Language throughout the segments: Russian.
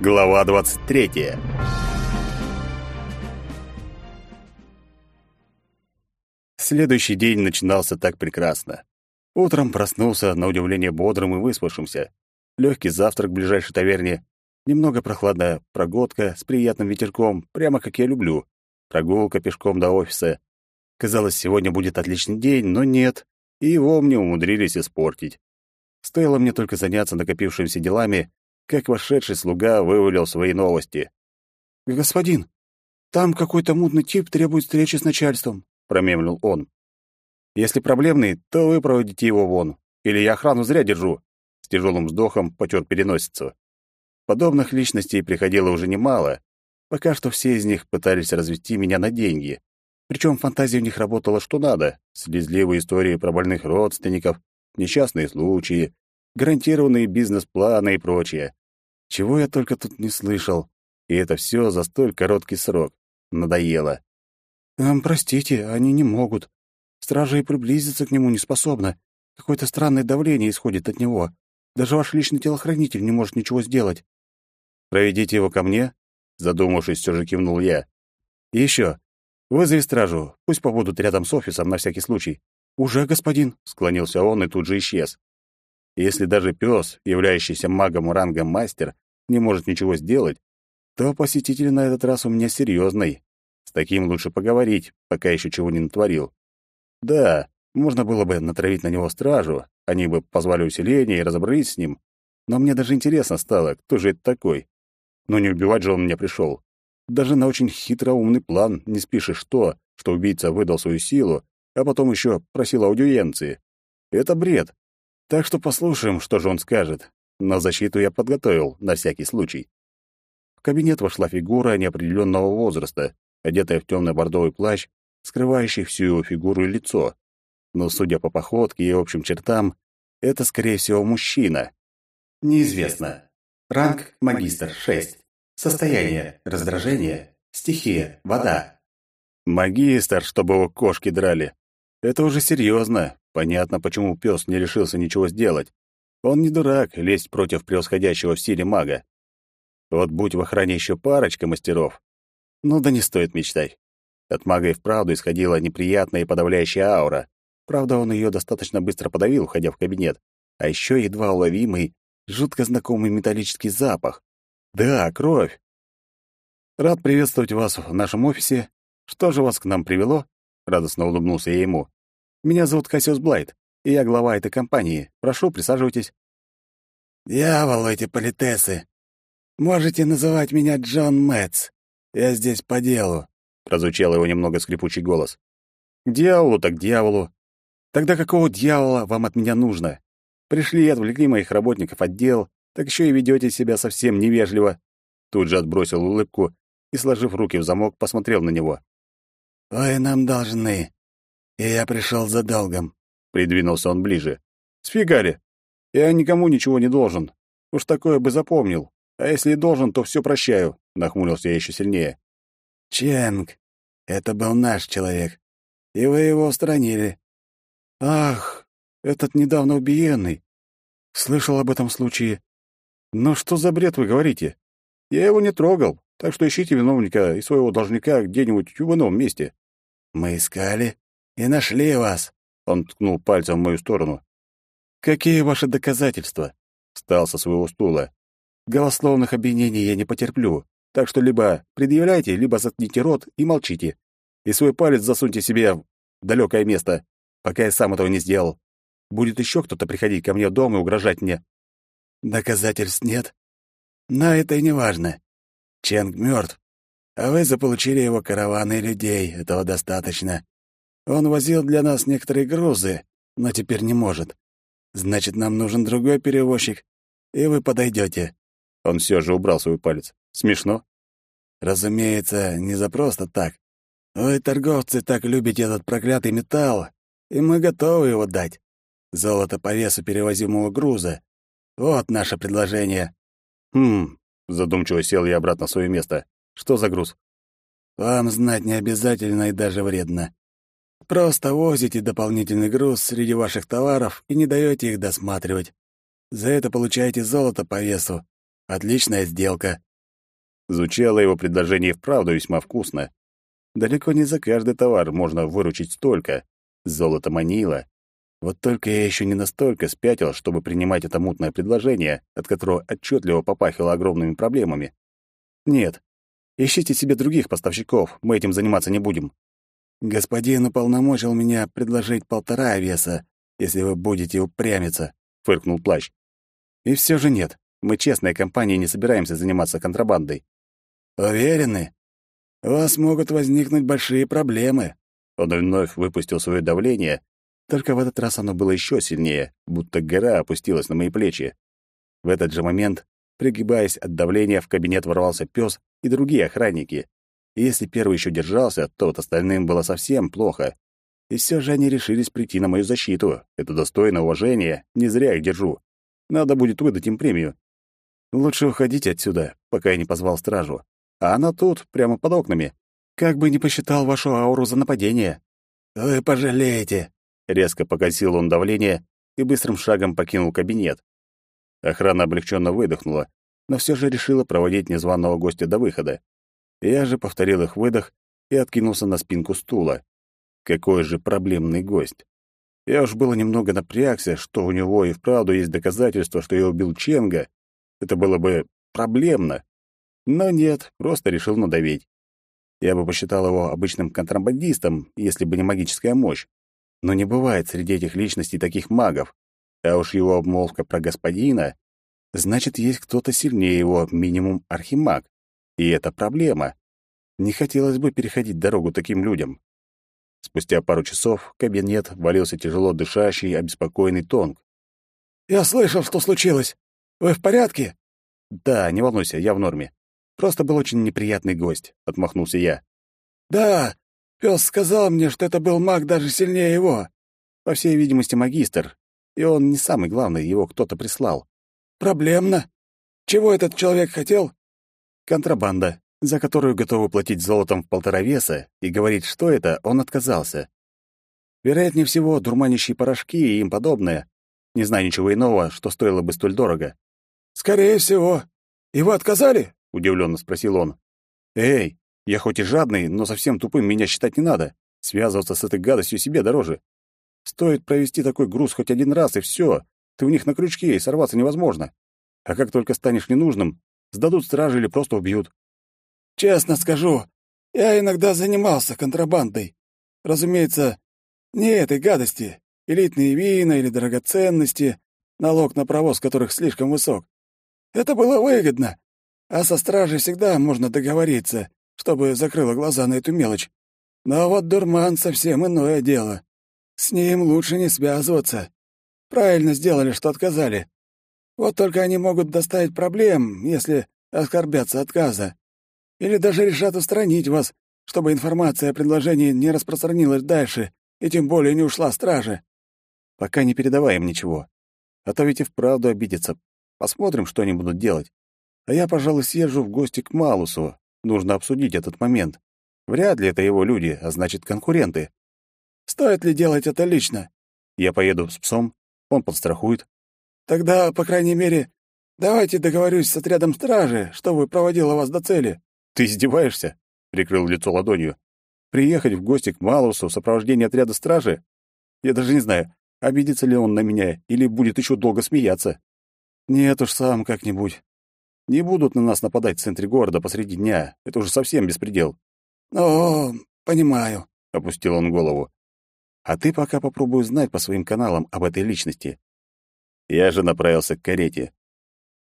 Глава 23. Следующий день начинался так прекрасно. Утром проснулся, на удивление, бодрым и выспавшимся. Легкий завтрак в ближайшей таверне, немного прохладная прогодка с приятным ветерком, прямо как я люблю. Прогулка пешком до офиса. Казалось, сегодня будет отличный день, но нет, и его мне умудрились испортить. Стоило мне только заняться накопившимися делами, как вошедший слуга вывалил свои новости. «Господин, там какой-то мутный тип требует встречи с начальством», — промемлил он. «Если проблемный, то вы проводите его вон, или я охрану зря держу», — с тяжелым вздохом потер переносицу. Подобных личностей приходило уже немало. Пока что все из них пытались развести меня на деньги. Причем фантазия у них работала что надо. Слезливые истории про больных родственников, несчастные случаи, гарантированные бизнес-планы и прочее. Чего я только тут не слышал. И это все за столь короткий срок. Надоело. «Эм, простите, они не могут. Стража и приблизиться к нему не способна. Какое-то странное давление исходит от него. Даже ваш личный телохранитель не может ничего сделать». «Проведите его ко мне?» Задумавшись, все же кивнул я. «И еще. Вызови стражу. Пусть побудут рядом с офисом на всякий случай». «Уже, господин», — склонился он и тут же исчез. Если даже пес, являющийся магом рангом мастер, не может ничего сделать, то посетитель на этот раз у меня серьезный. С таким лучше поговорить, пока еще чего не натворил. Да, можно было бы натравить на него стражу, они бы позвали усиление и разобрались с ним, но мне даже интересно стало, кто же это такой. Но не убивать же он мне пришел. Даже на очень хитроумный план не спишешь то, что убийца выдал свою силу, а потом еще просил аудиенции. Это бред. Так что послушаем, что же он скажет. На защиту я подготовил, на всякий случай. В кабинет вошла фигура неопределенного возраста, одетая в темный бордовый плащ, скрывающий всю его фигуру и лицо. Но, судя по походке и общим чертам, это, скорее всего, мужчина. Неизвестно. Ранг — магистр, 6. Состояние — раздражение. Стихия — вода. Магистр, чтобы его кошки драли. Это уже серьезно. Понятно, почему пес не решился ничего сделать. Он не дурак лезть против превосходящего в силе мага. Вот будь в охране еще парочка мастеров. Ну да не стоит мечтать. От мага и вправду исходила неприятная и подавляющая аура. Правда, он ее достаточно быстро подавил, входя в кабинет. А еще едва уловимый, жутко знакомый металлический запах. Да, кровь. Рад приветствовать вас в нашем офисе. Что же вас к нам привело? Радостно улыбнулся я ему. Меня зовут Кассиус Блайт, и я глава этой компании. Прошу, присаживайтесь». «Дьявол эти политесы! Можете называть меня Джон Мэтс. Я здесь по делу», — прозвучал его немного скрипучий голос. «К дьяволу так дьяволу. Тогда какого дьявола вам от меня нужно? Пришли и отвлекли моих работников от дел, так еще и ведете себя совсем невежливо». Тут же отбросил улыбку и, сложив руки в замок, посмотрел на него. «Вы нам должны и я пришел за долгом. Придвинулся он ближе. Сфигари. Я никому ничего не должен. Уж такое бы запомнил. А если и должен, то все прощаю. Нахмурился я еще сильнее. Ченг, это был наш человек. И вы его устранили. Ах, этот недавно убиенный. Слышал об этом случае. Но что за бред вы говорите? Я его не трогал, так что ищите виновника и своего должника где-нибудь в ином месте. Мы искали, и нашли вас!» Он ткнул пальцем в мою сторону. «Какие ваши доказательства?» Встал со своего стула. «Голословных обвинений я не потерплю, так что либо предъявляйте, либо заткните рот и молчите. И свой палец засуньте себе в далекое место, пока я сам этого не сделал. Будет еще кто-то приходить ко мне в дом и угрожать мне». «Доказательств нет. Но это и не важно. Ченг мертв, а вы заполучили его караваны людей. Этого достаточно. Он возил для нас некоторые грузы, но теперь не может. Значит, нам нужен другой перевозчик, и вы подойдете. Он все же убрал свой палец. Смешно? Разумеется, не за просто так. Вы, торговцы, так любите этот проклятый металл, и мы готовы его дать. Золото по весу перевозимого груза. Вот наше предложение. Хм, задумчиво сел я обратно в свое место. Что за груз? Вам знать не обязательно и даже вредно. Просто возите дополнительный груз среди ваших товаров и не даете их досматривать. За это получаете золото по весу. Отличная сделка. Звучало его предложение вправду весьма вкусно. Далеко не за каждый товар можно выручить столько. Золото манило. Вот только я еще не настолько спятил, чтобы принимать это мутное предложение, от которого отчетливо попахивало огромными проблемами. Нет, ищите себе других поставщиков, мы этим заниматься не будем. Господин уполномочил меня предложить полтора веса, если вы будете упрямиться, фыркнул плащ. И все же нет. Мы честная компания не собираемся заниматься контрабандой. Уверены? У вас могут возникнуть большие проблемы. Он вновь выпустил свое давление, только в этот раз оно было еще сильнее, будто гора опустилась на мои плечи. В этот же момент, пригибаясь от давления, в кабинет ворвался пес и другие охранники. И если первый еще держался, то вот остальным было совсем плохо. И все же они решились прийти на мою защиту. Это достойно уважения, не зря их держу. Надо будет выдать им премию. Лучше уходите отсюда, пока я не позвал стражу. А она тут, прямо под окнами. Как бы не посчитал вашу ауру за нападение. Вы пожалеете. Резко погасил он давление и быстрым шагом покинул кабинет. Охрана облегченно выдохнула, но все же решила проводить незваного гостя до выхода. Я же повторил их выдох и откинулся на спинку стула. Какой же проблемный гость. Я уж было немного напрягся, что у него и вправду есть доказательства, что я убил Ченга. Это было бы проблемно. Но нет, просто решил надавить. Я бы посчитал его обычным контрабандистом, если бы не магическая мощь. Но не бывает среди этих личностей таких магов. А уж его обмолвка про господина, значит, есть кто-то сильнее его, минимум архимаг. И это проблема. Не хотелось бы переходить дорогу таким людям. Спустя пару часов в кабинет валился тяжело дышащий, обеспокоенный Тонг. «Я слышал, что случилось. Вы в порядке?» «Да, не волнуйся, я в норме. Просто был очень неприятный гость», — отмахнулся я. «Да, пес сказал мне, что это был маг даже сильнее его. По всей видимости, магистр. И он не самый главный, его кто-то прислал». «Проблемно. Чего этот человек хотел?» «Контрабанда за которую готовы платить золотом в полтора веса, и говорить, что это, он отказался. Вероятнее всего, дурманящие порошки и им подобное. Не знаю ничего иного, что стоило бы столь дорого. «Скорее всего. Его отказали?» — удивленно спросил он. «Эй, я хоть и жадный, но совсем тупым меня считать не надо. Связываться с этой гадостью себе дороже. Стоит провести такой груз хоть один раз, и все. Ты у них на крючке, и сорваться невозможно. А как только станешь ненужным, сдадут стражи или просто убьют. Честно скажу, я иногда занимался контрабандой. Разумеется, не этой гадости. Элитные вина или драгоценности, налог на провоз которых слишком высок. Это было выгодно. А со стражей всегда можно договориться, чтобы закрыла глаза на эту мелочь. Но вот дурман совсем иное дело. С ним лучше не связываться. Правильно сделали, что отказали. Вот только они могут доставить проблем, если оскорбятся отказа. Или даже решат устранить вас, чтобы информация о предложении не распространилась дальше и тем более не ушла страже. Пока не передавай им ничего. А то ведь и вправду обидятся. Посмотрим, что они будут делать. А я, пожалуй, съезжу в гости к Малусу. Нужно обсудить этот момент. Вряд ли это его люди, а значит, конкуренты. Стоит ли делать это лично? Я поеду с псом, он подстрахует. Тогда, по крайней мере, давайте договорюсь с отрядом стражи, чтобы проводила вас до цели. «Ты издеваешься?» — прикрыл лицо ладонью. «Приехать в гости к Малусу в сопровождении отряда стражи? Я даже не знаю, обидится ли он на меня или будет еще долго смеяться. Нет уж, сам как-нибудь. Не будут на нас нападать в центре города посреди дня. Это уже совсем беспредел». «О, понимаю», — опустил он голову. «А ты пока попробуй узнать по своим каналам об этой личности». Я же направился к карете.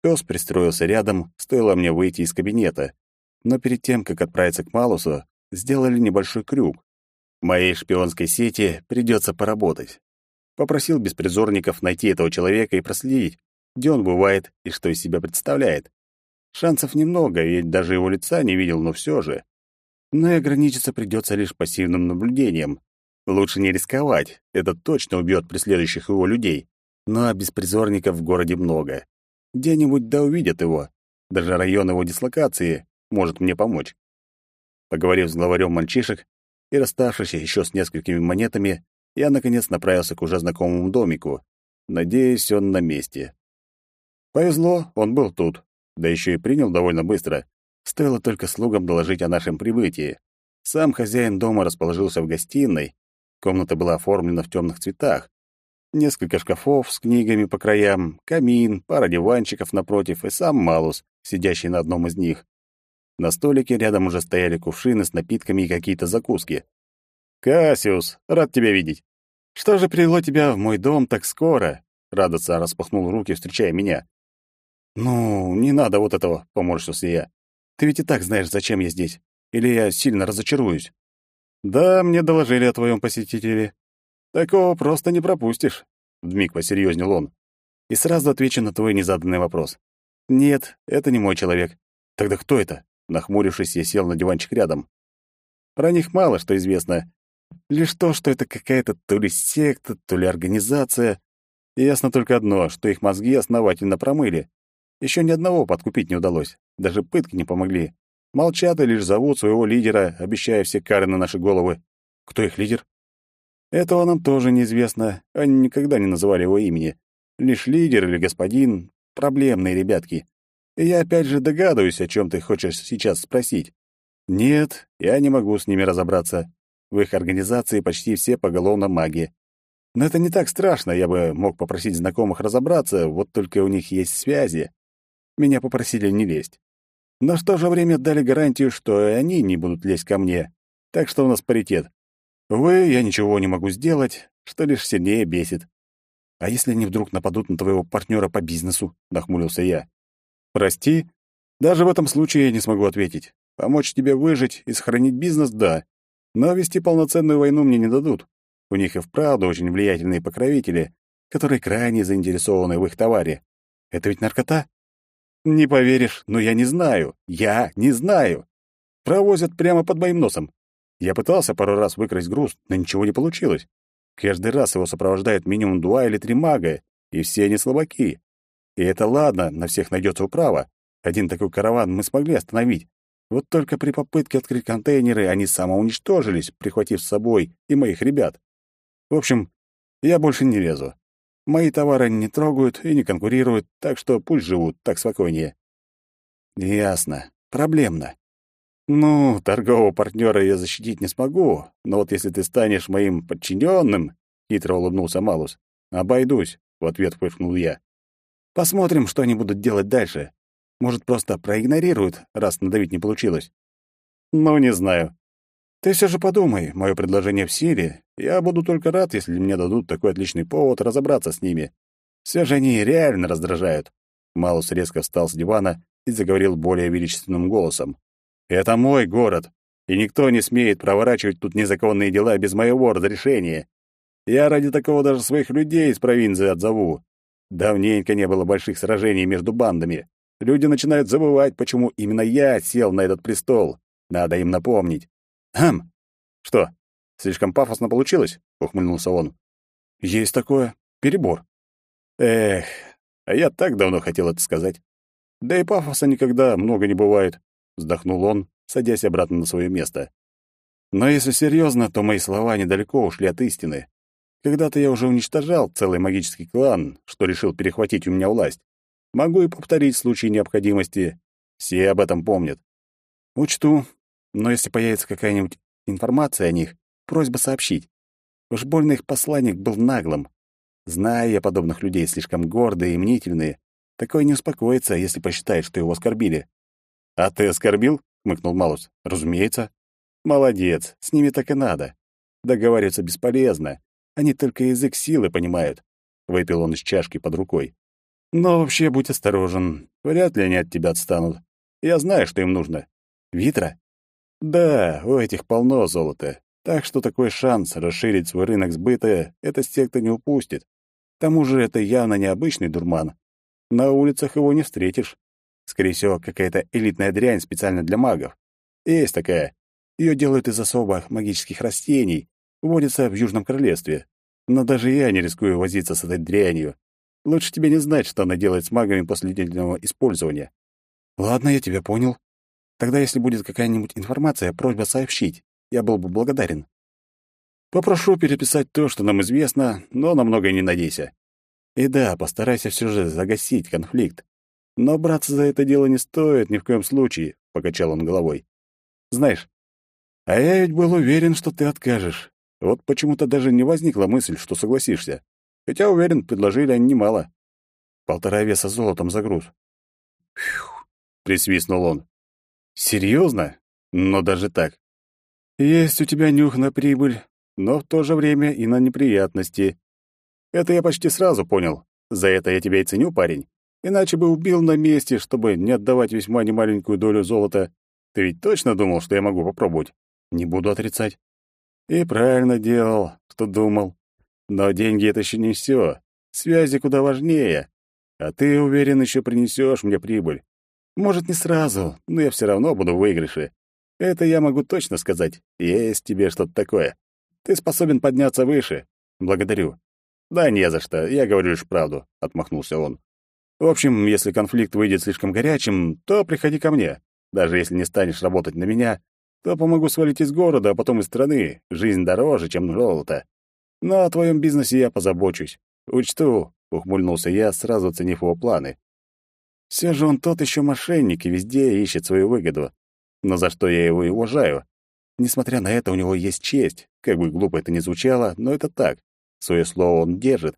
Пёс пристроился рядом, стоило мне выйти из кабинета но перед тем, как отправиться к Малусу, сделали небольшой крюк. В моей шпионской сети придется поработать. Попросил беспризорников найти этого человека и проследить, где он бывает и что из себя представляет. Шансов немного, ведь даже его лица не видел, но все же. Но и ограничиться придется лишь пассивным наблюдением. Лучше не рисковать, это точно убьет преследующих его людей. Но беспризорников в городе много. Где-нибудь да увидят его. Даже район его дислокации может мне помочь. Поговорив с главарем мальчишек и расставшись еще с несколькими монетами, я, наконец, направился к уже знакомому домику. Надеюсь, он на месте. Повезло, он был тут, да еще и принял довольно быстро. Стоило только слугам доложить о нашем прибытии. Сам хозяин дома расположился в гостиной. Комната была оформлена в темных цветах. Несколько шкафов с книгами по краям, камин, пара диванчиков напротив и сам Малус, сидящий на одном из них. На столике рядом уже стояли кувшины с напитками и какие-то закуски. «Кассиус, рад тебя видеть. Что же привело тебя в мой дом так скоро?» Радоца распахнул руки, встречая меня. «Ну, не надо вот этого», — поморщился я. «Ты ведь и так знаешь, зачем я здесь. Или я сильно разочаруюсь?» «Да, мне доложили о твоем посетителе. Такого просто не пропустишь», — вмиг посерьезнел он. «И сразу отвечу на твой незаданный вопрос. Нет, это не мой человек. Тогда кто это?» Нахмурившись, я сел на диванчик рядом. Про них мало что известно. Лишь то, что это какая-то то ли секта, то ли организация. И ясно только одно, что их мозги основательно промыли. Еще ни одного подкупить не удалось. Даже пытки не помогли. Молчат и лишь зовут своего лидера, обещая все кары на наши головы. Кто их лидер? Этого нам тоже неизвестно. Они никогда не называли его имени. Лишь лидер или господин — проблемные ребятки. И я опять же догадываюсь, о чем ты хочешь сейчас спросить. Нет, я не могу с ними разобраться. В их организации почти все поголовно маги. Но это не так страшно, я бы мог попросить знакомых разобраться, вот только у них есть связи. Меня попросили не лезть. Но в то же время дали гарантию, что и они не будут лезть ко мне. Так что у нас паритет. Увы, я ничего не могу сделать, что лишь сильнее бесит. А если они вдруг нападут на твоего партнера по бизнесу? Нахмурился я. Прости, даже в этом случае я не смогу ответить. Помочь тебе выжить и сохранить бизнес — да. Но вести полноценную войну мне не дадут. У них и вправду очень влиятельные покровители, которые крайне заинтересованы в их товаре. Это ведь наркота? Не поверишь, но я не знаю. Я не знаю. Провозят прямо под моим носом. Я пытался пару раз выкрасть груз, но ничего не получилось. Каждый раз его сопровождает минимум два или три мага, и все они слабаки. И это ладно, на всех найдется управа. Один такой караван мы смогли остановить. Вот только при попытке открыть контейнеры они самоуничтожились, прихватив с собой и моих ребят. В общем, я больше не лезу. Мои товары не трогают и не конкурируют, так что пусть живут так спокойнее. Ясно. Проблемно. Ну, торгового партнера я защитить не смогу, но вот если ты станешь моим подчиненным, хитро улыбнулся Малус. Обойдусь, в ответ фыркнул я. Посмотрим, что они будут делать дальше. Может, просто проигнорируют, раз надавить не получилось. Ну, не знаю. Ты все же подумай, мое предложение в силе. Я буду только рад, если мне дадут такой отличный повод разобраться с ними. Все же они реально раздражают. Малус резко встал с дивана и заговорил более величественным голосом. Это мой город, и никто не смеет проворачивать тут незаконные дела без моего разрешения. Я ради такого даже своих людей из провинции отзову. Давненько не было больших сражений между бандами. Люди начинают забывать, почему именно я сел на этот престол. Надо им напомнить. Хм. Что, слишком пафосно получилось? ухмыльнулся он. Есть такое. Перебор. Эх, а я так давно хотел это сказать. Да и пафоса никогда много не бывает вздохнул он, садясь обратно на свое место. Но если серьезно, то мои слова недалеко ушли от истины. Когда-то я уже уничтожал целый магический клан, что решил перехватить у меня власть. Могу и повторить в случае необходимости. Все об этом помнят. Учту, но если появится какая-нибудь информация о них, просьба сообщить. Уж больно их посланник был наглым. Знаю я подобных людей, слишком гордые и мнительные. Такой не успокоится, если посчитает, что его оскорбили. «А ты оскорбил?» — хмыкнул Малус. «Разумеется». «Молодец, с ними так и надо. Договариваться бесполезно. Они только язык силы понимают». Выпил он из чашки под рукой. «Но вообще будь осторожен. Вряд ли они от тебя отстанут. Я знаю, что им нужно. Витра?» «Да, у этих полно золота. Так что такой шанс расширить свой рынок сбыта эта секта не упустит. К тому же это явно необычный дурман. На улицах его не встретишь. Скорее всего, какая-то элитная дрянь специально для магов. Есть такая. Ее делают из особых магических растений, водится в Южном Королевстве. Но даже я не рискую возиться с этой дрянью. Лучше тебе не знать, что она делает с магами после длительного использования. Ладно, я тебя понял. Тогда, если будет какая-нибудь информация, просьба сообщить. Я был бы благодарен. Попрошу переписать то, что нам известно, но на многое не надейся. И да, постарайся все же загасить конфликт. Но браться за это дело не стоит ни в коем случае, — покачал он головой. «Знаешь, а я ведь был уверен, что ты откажешь. Вот почему-то даже не возникла мысль, что согласишься. Хотя, уверен, предложили они немало. Полтора веса золотом за груз». «Фью!» — присвистнул он. «Серьезно? Но даже так. Есть у тебя нюх на прибыль, но в то же время и на неприятности. Это я почти сразу понял. За это я тебя и ценю, парень. Иначе бы убил на месте, чтобы не отдавать весьма немаленькую долю золота. Ты ведь точно думал, что я могу попробовать? Не буду отрицать. И правильно делал, что думал. Но деньги — это еще не все. Связи куда важнее. А ты, уверен, еще принесешь мне прибыль. Может, не сразу, но я все равно буду в выигрыше. Это я могу точно сказать. Есть тебе что-то такое. Ты способен подняться выше. Благодарю. Да не за что, я говорю лишь правду, отмахнулся он. В общем, если конфликт выйдет слишком горячим, то приходи ко мне. Даже если не станешь работать на меня, то помогу свалить из города, а потом из страны. Жизнь дороже, чем золото. Но о твоем бизнесе я позабочусь. Учту, ухмыльнулся я, сразу оценив его планы. Все же он тот еще мошенник и везде ищет свою выгоду. Но за что я его и уважаю. Несмотря на это, у него есть честь. Как бы глупо это ни звучало, но это так. Свое слово он держит,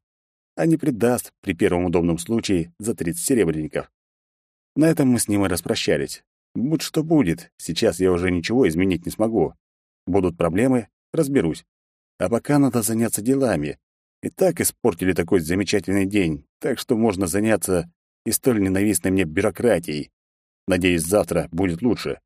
а не предаст при первом удобном случае за 30 серебряников. На этом мы с ним и распрощались. Будь что будет, сейчас я уже ничего изменить не смогу. Будут проблемы — разберусь. А пока надо заняться делами. И так испортили такой замечательный день, так что можно заняться и столь ненавистной мне бюрократией. Надеюсь, завтра будет лучше.